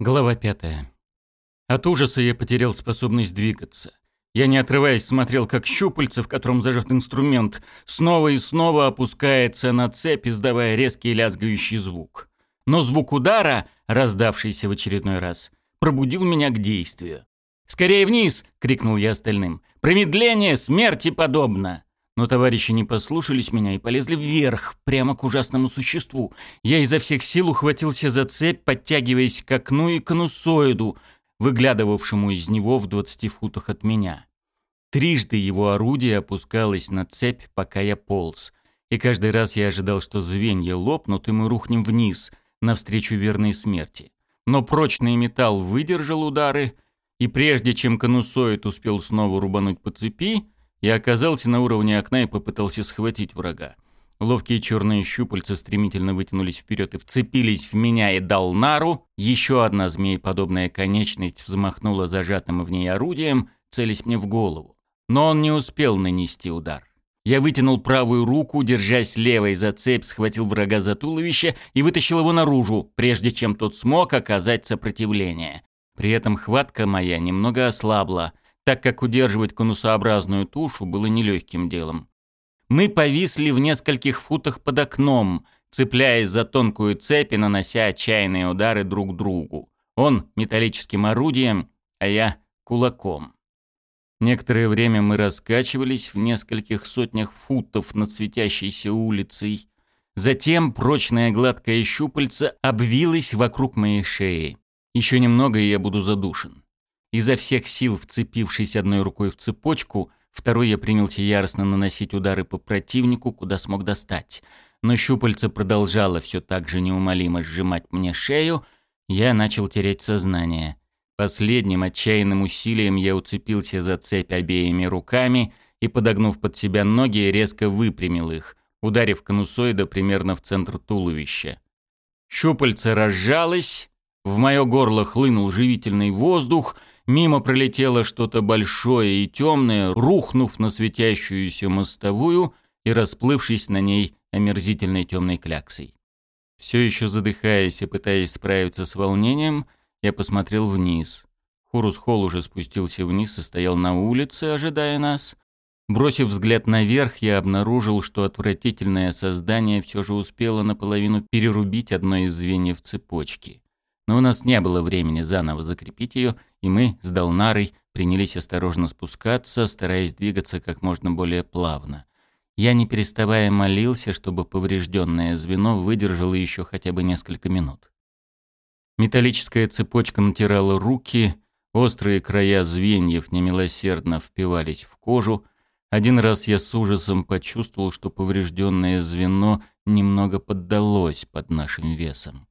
Глава пятая. От ужаса я потерял способность двигаться. Я, не отрываясь, смотрел, как щупальце, в котором зажат инструмент, снова и снова опускается на цепь, издавая резкий лязгающий звук. Но звук удара, раздавшийся в очередной раз, пробудил меня к действию. «Скорее вниз!» — крикнул я остальным. «Промедление смерти подобно!» Но товарищи не послушались меня и полезли вверх, прямо к ужасному существу. Я изо всех сил ухватился за цепь, подтягиваясь к окну и конусоиду, выглядывавшему из него в двадцати футах от меня. Трижды его орудие опускалось на цепь, пока я полз. И каждый раз я ожидал, что звенья лопнут, и мы рухнем вниз, навстречу верной смерти. Но прочный металл выдержал удары, и прежде чем конусоид успел снова рубануть по цепи, я оказался на уровне окна и попытался схватить врага. Ловкие черные щупальца стремительно вытянулись вперед и вцепились в меня и дал нару. Еще одна змееподобная конечность взмахнула зажатым в ней орудием, целясь мне в голову. Но он не успел нанести удар. Я вытянул правую руку, держась левой за цепь, схватил врага за туловище и вытащил его наружу, прежде чем тот смог оказать сопротивление. При этом хватка моя немного ослабла — так как удерживать конусообразную тушу было нелегким делом. Мы повисли в нескольких футах под окном, цепляясь за тонкую цепь и нанося отчаянные удары друг другу. Он металлическим орудием, а я кулаком. Некоторое время мы раскачивались в нескольких сотнях футов над светящейся улицей. Затем прочная гладкая щупальца обвилась вокруг моей шеи. Еще немного, и я буду задушен. Изо всех сил вцепившись одной рукой в цепочку, второй я принялся яростно наносить удары по противнику, куда смог достать. Но щупальце продолжало все так же неумолимо сжимать мне шею, я начал терять сознание. Последним отчаянным усилием я уцепился за цепь обеими руками и, подогнув под себя ноги, резко выпрямил их, ударив конусоида примерно в центр туловища. Щупальце разжалось, в мое горло хлынул живительный воздух — Мимо пролетело что-то большое и темное, рухнув на светящуюся мостовую и расплывшись на ней омерзительной темной кляксой. Все еще задыхаясь и пытаясь справиться с волнением, я посмотрел вниз. Хурус Холл уже спустился вниз и стоял на улице, ожидая нас. Бросив взгляд наверх, я обнаружил, что отвратительное создание все же успело наполовину перерубить одно из звеньев цепочки. Но у нас не было времени заново закрепить ее, и мы с Долнарой принялись осторожно спускаться, стараясь двигаться как можно более плавно. Я не переставая молился, чтобы поврежденное звено выдержало еще хотя бы несколько минут. Металлическая цепочка натирала руки, острые края звеньев немилосердно впивались в кожу. Один раз я с ужасом почувствовал, что поврежденное звено немного поддалось под нашим весом.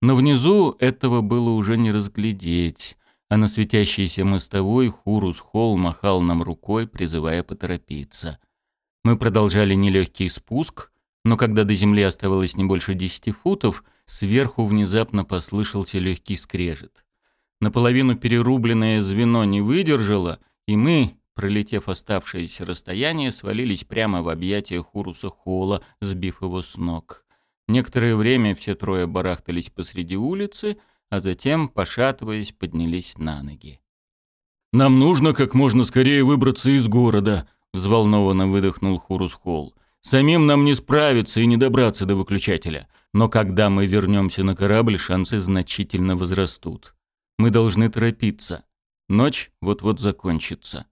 Но внизу этого было уже не разглядеть, а на светящейся мостовой Хурус Холл махал нам рукой, призывая поторопиться. Мы продолжали нелегкий спуск, но когда до земли оставалось не больше десяти футов, сверху внезапно послышался легкий скрежет. Наполовину перерубленное звено не выдержало, и мы, пролетев оставшееся расстояние, свалились прямо в объятия Хуруса Холла, сбив его с ног. Некоторое время все трое барахтались посреди улицы, а затем, пошатываясь, поднялись на ноги. «Нам нужно как можно скорее выбраться из города», — взволнованно выдохнул Хурус Холл. «Самим нам не справиться и не добраться до выключателя. Но когда мы вернемся на корабль, шансы значительно возрастут. Мы должны торопиться. Ночь вот-вот закончится».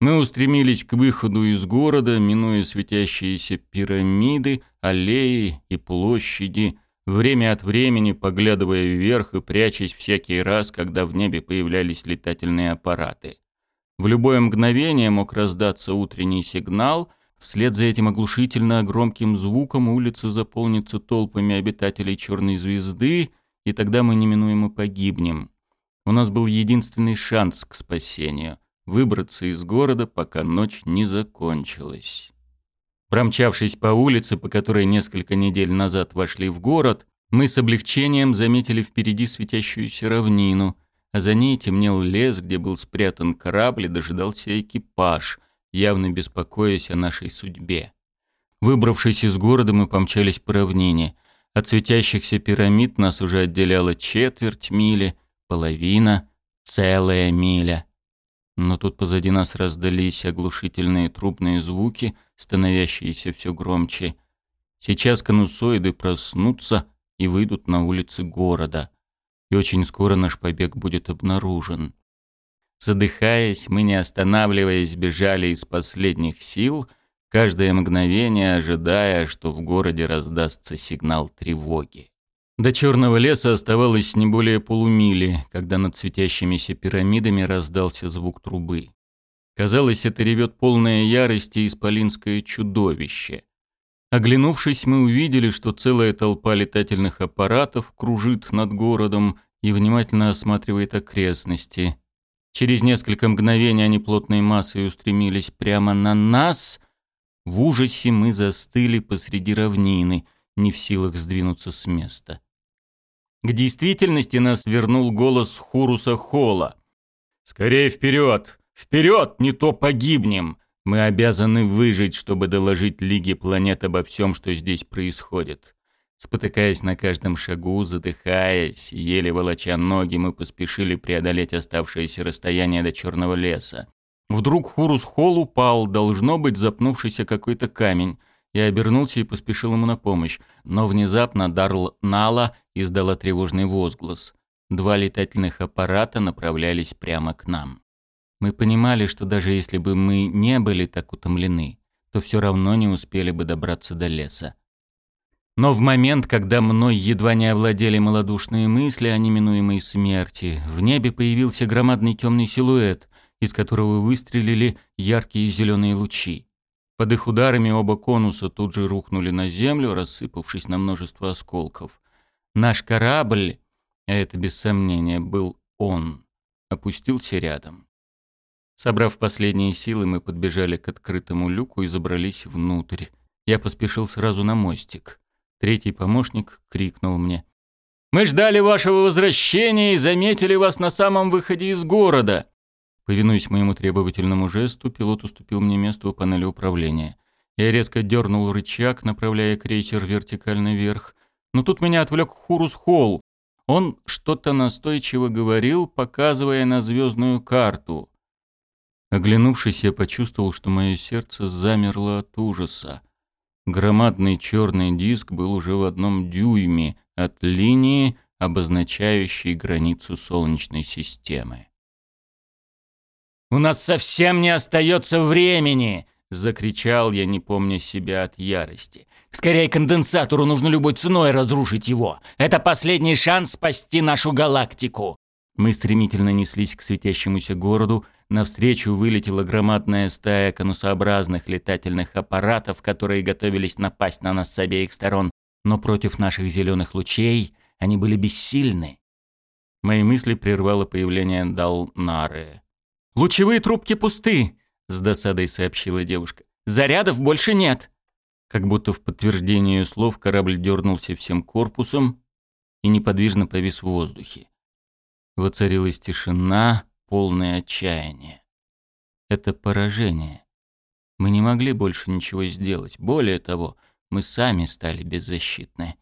Мы устремились к выходу из города, минуя светящиеся пирамиды, аллеи и площади, время от времени поглядывая вверх и прячась всякий раз, когда в небе появлялись летательные аппараты. В любое мгновение мог раздаться утренний сигнал, вслед за этим оглушительно громким звуком улица заполнится толпами обитателей черной звезды, и тогда мы неминуемо погибнем. У нас был единственный шанс к спасению — выбраться из города, пока ночь не закончилась. Промчавшись по улице, по которой несколько недель назад вошли в город, мы с облегчением заметили впереди светящуюся равнину, а за ней темнел лес, где был спрятан корабль и дожидался экипаж, явно беспокоясь о нашей судьбе. Выбравшись из города, мы помчались по равнине. От светящихся пирамид нас уже отделяла четверть мили, половина, целая миля. Но тут позади нас раздались оглушительные трубные звуки, становящиеся все громче. Сейчас конусоиды проснутся и выйдут на улицы города. И очень скоро наш побег будет обнаружен. Задыхаясь, мы, не останавливаясь, бежали из последних сил, каждое мгновение ожидая, что в городе раздастся сигнал тревоги. До черного леса оставалось не более полумили, когда над светящимися пирамидами раздался звук трубы. Казалось, это ревет полное ярости исполинское чудовище. Оглянувшись, мы увидели, что целая толпа летательных аппаратов кружит над городом и внимательно осматривает окрестности. Через несколько мгновений они плотной массой устремились прямо на нас. В ужасе мы застыли посреди равнины, не в силах сдвинуться с места. К действительности нас вернул голос Хуруса Холла. «Скорее вперед! Вперед! Не то погибнем! Мы обязаны выжить, чтобы доложить Лиге планет обо всем, что здесь происходит». Спотыкаясь на каждом шагу, задыхаясь, еле волоча ноги, мы поспешили преодолеть оставшееся расстояние до черного леса. Вдруг Хурус Холл упал, должно быть, запнувшийся какой-то камень. Я обернулся и поспешил ему на помощь, но внезапно Дарл Нала издала тревожный возглас. Два летательных аппарата направлялись прямо к нам. Мы понимали, что даже если бы мы не были так утомлены, то все равно не успели бы добраться до леса. Но в момент, когда мной едва не овладели малодушные мысли о неминуемой смерти, в небе появился громадный темный силуэт, из которого выстрелили яркие зеленые лучи. Под их ударами оба конуса тут же рухнули на землю, рассыпавшись на множество осколков. Наш корабль, а это без сомнения был он, опустился рядом. Собрав последние силы, мы подбежали к открытому люку и забрались внутрь. Я поспешил сразу на мостик. Третий помощник крикнул мне. «Мы ждали вашего возвращения и заметили вас на самом выходе из города. Повинуясь моему требовательному жесту, пилот уступил мне место у панели управления. Я резко дернул рычаг, направляя крейсер вертикально вверх. Но тут меня отвлек Хурус Холл. Он что-то настойчиво говорил, показывая на звездную карту. Оглянувшись, я почувствовал, что мое сердце замерло от ужаса. Громадный черный диск был уже в одном дюйме от линии, обозначающей границу Солнечной системы. «У нас совсем не остается времени!» — закричал я, не помня себя от ярости. «Скорее конденсатору нужно любой ценой разрушить его! Это последний шанс спасти нашу галактику!» Мы стремительно неслись к светящемуся городу, навстречу вылетела громадная стая конусообразных летательных аппаратов, которые готовились напасть на нас с обеих сторон, но против наших зеленых лучей они были бессильны. Мои мысли прервало появление Далнары. «Лучевые трубки пусты», — с досадой сообщила девушка. «Зарядов больше нет». Как будто в подтверждение слов корабль дернулся всем корпусом и неподвижно повис в воздухе. Воцарилась тишина, полное отчаяние. Это поражение. Мы не могли больше ничего сделать. Более того, мы сами стали беззащитны.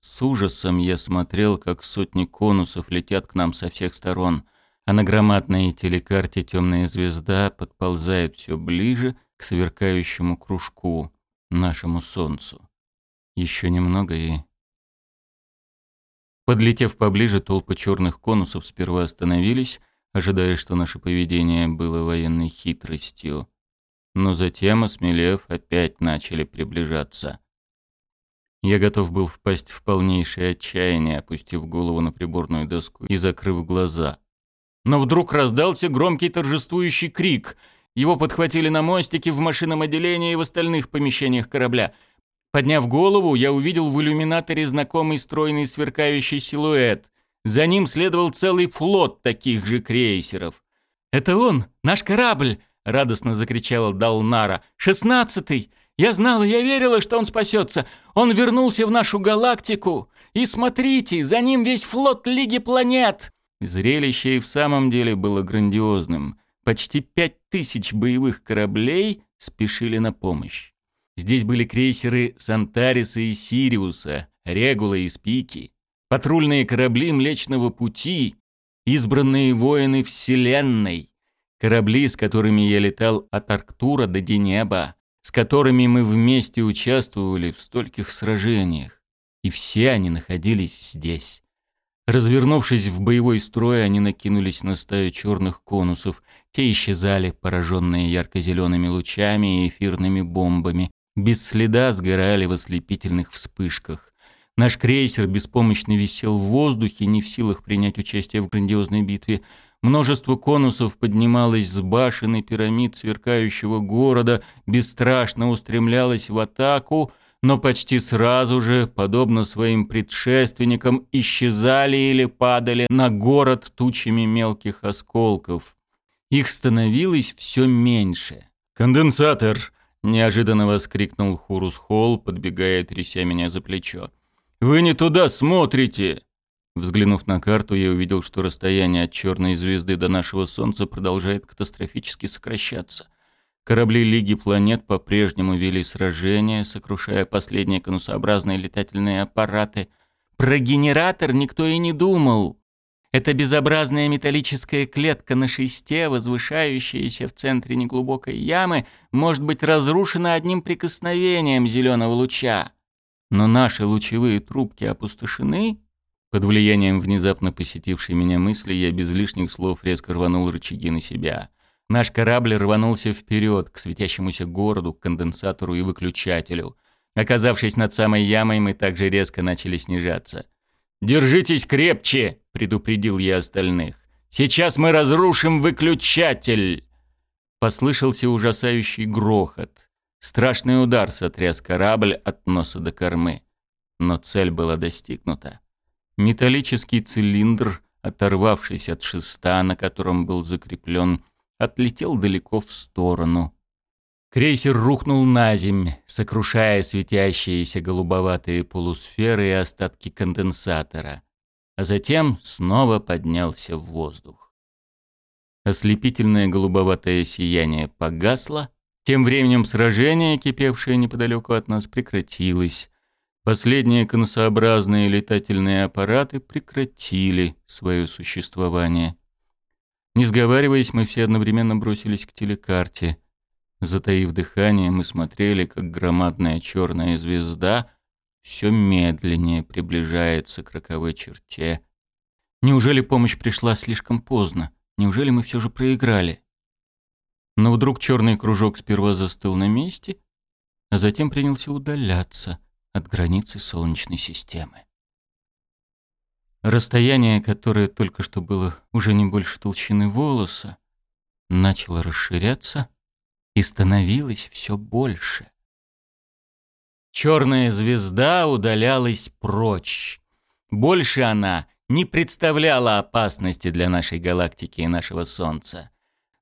С ужасом я смотрел, как сотни конусов летят к нам со всех сторон — а на громадной телекарте темная звезда подползает все ближе к сверкающему кружку, нашему Солнцу. Еще немного и... Подлетев поближе, толпы черных конусов сперва остановились, ожидая, что наше поведение было военной хитростью. Но затем, осмелев, опять начали приближаться. Я готов был впасть в полнейшее отчаяние, опустив голову на приборную доску и закрыв глаза — но вдруг раздался громкий торжествующий крик. Его подхватили на мостике, в машинном отделении и в остальных помещениях корабля. Подняв голову, я увидел в иллюминаторе знакомый стройный сверкающий силуэт. За ним следовал целый флот таких же крейсеров. «Это он, наш корабль!» — радостно закричала Далнара. «Шестнадцатый! Я знала, я верила, что он спасется. Он вернулся в нашу галактику. И смотрите, за ним весь флот Лиги планет!» Зрелище и в самом деле было грандиозным. Почти пять тысяч боевых кораблей спешили на помощь. Здесь были крейсеры Сантариса и Сириуса, Регула и Спики, патрульные корабли Млечного Пути, избранные воины Вселенной, корабли, с которыми я летал от Арктура до Денеба, с которыми мы вместе участвовали в стольких сражениях. И все они находились здесь. Развернувшись в боевой строй, они накинулись на стаю черных конусов. Те исчезали, пораженные ярко-зелеными лучами и эфирными бомбами. Без следа сгорали в ослепительных вспышках. Наш крейсер беспомощно висел в воздухе, не в силах принять участие в грандиозной битве. Множество конусов поднималось с башен и пирамид сверкающего города, бесстрашно устремлялось в атаку — но почти сразу же, подобно своим предшественникам, исчезали или падали на город тучами мелких осколков. Их становилось все меньше. «Конденсатор!» — неожиданно воскликнул Хурус Холл, подбегая и тряся меня за плечо. «Вы не туда смотрите!» Взглянув на карту, я увидел, что расстояние от черной звезды до нашего Солнца продолжает катастрофически сокращаться. Корабли Лиги планет по-прежнему вели сражения, сокрушая последние конусообразные летательные аппараты. Про генератор никто и не думал. Эта безобразная металлическая клетка на шесте, возвышающаяся в центре неглубокой ямы, может быть разрушена одним прикосновением зеленого луча. Но наши лучевые трубки опустошены. Под влиянием внезапно посетившей меня мысли я без лишних слов резко рванул рычаги на себя. Наш корабль рванулся вперед к светящемуся городу, к конденсатору и выключателю. Оказавшись над самой ямой, мы также резко начали снижаться. «Держитесь крепче!» — предупредил я остальных. «Сейчас мы разрушим выключатель!» Послышался ужасающий грохот. Страшный удар сотряс корабль от носа до кормы. Но цель была достигнута. Металлический цилиндр, оторвавшись от шеста, на котором был закреплен, отлетел далеко в сторону. Крейсер рухнул на земь, сокрушая светящиеся голубоватые полусферы и остатки конденсатора, а затем снова поднялся в воздух. Ослепительное голубоватое сияние погасло, тем временем сражение, кипевшее неподалеку от нас, прекратилось. Последние конусообразные летательные аппараты прекратили свое существование. Не сговариваясь, мы все одновременно бросились к телекарте. Затаив дыхание, мы смотрели, как громадная черная звезда все медленнее приближается к роковой черте. Неужели помощь пришла слишком поздно? Неужели мы все же проиграли? Но вдруг черный кружок сперва застыл на месте, а затем принялся удаляться от границы Солнечной системы. Расстояние, которое только что было уже не больше толщины волоса, начало расширяться и становилось все больше. Черная звезда удалялась прочь. Больше она не представляла опасности для нашей галактики и нашего Солнца.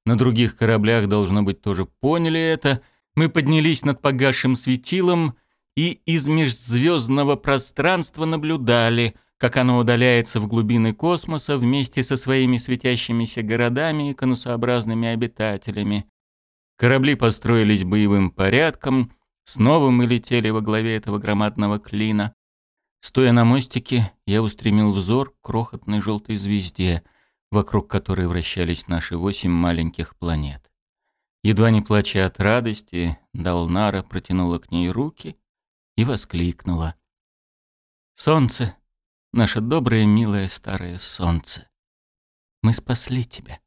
На других кораблях, должно быть, тоже поняли это. Мы поднялись над погасшим светилом и из межзвездного пространства наблюдали — как оно удаляется в глубины космоса вместе со своими светящимися городами и конусообразными обитателями. Корабли построились боевым порядком, снова мы летели во главе этого громадного клина. Стоя на мостике, я устремил взор к крохотной желтой звезде, вокруг которой вращались наши восемь маленьких планет. Едва не плача от радости, Далнара протянула к ней руки и воскликнула. «Солнце, наше доброе, милое старое солнце. Мы спасли тебя.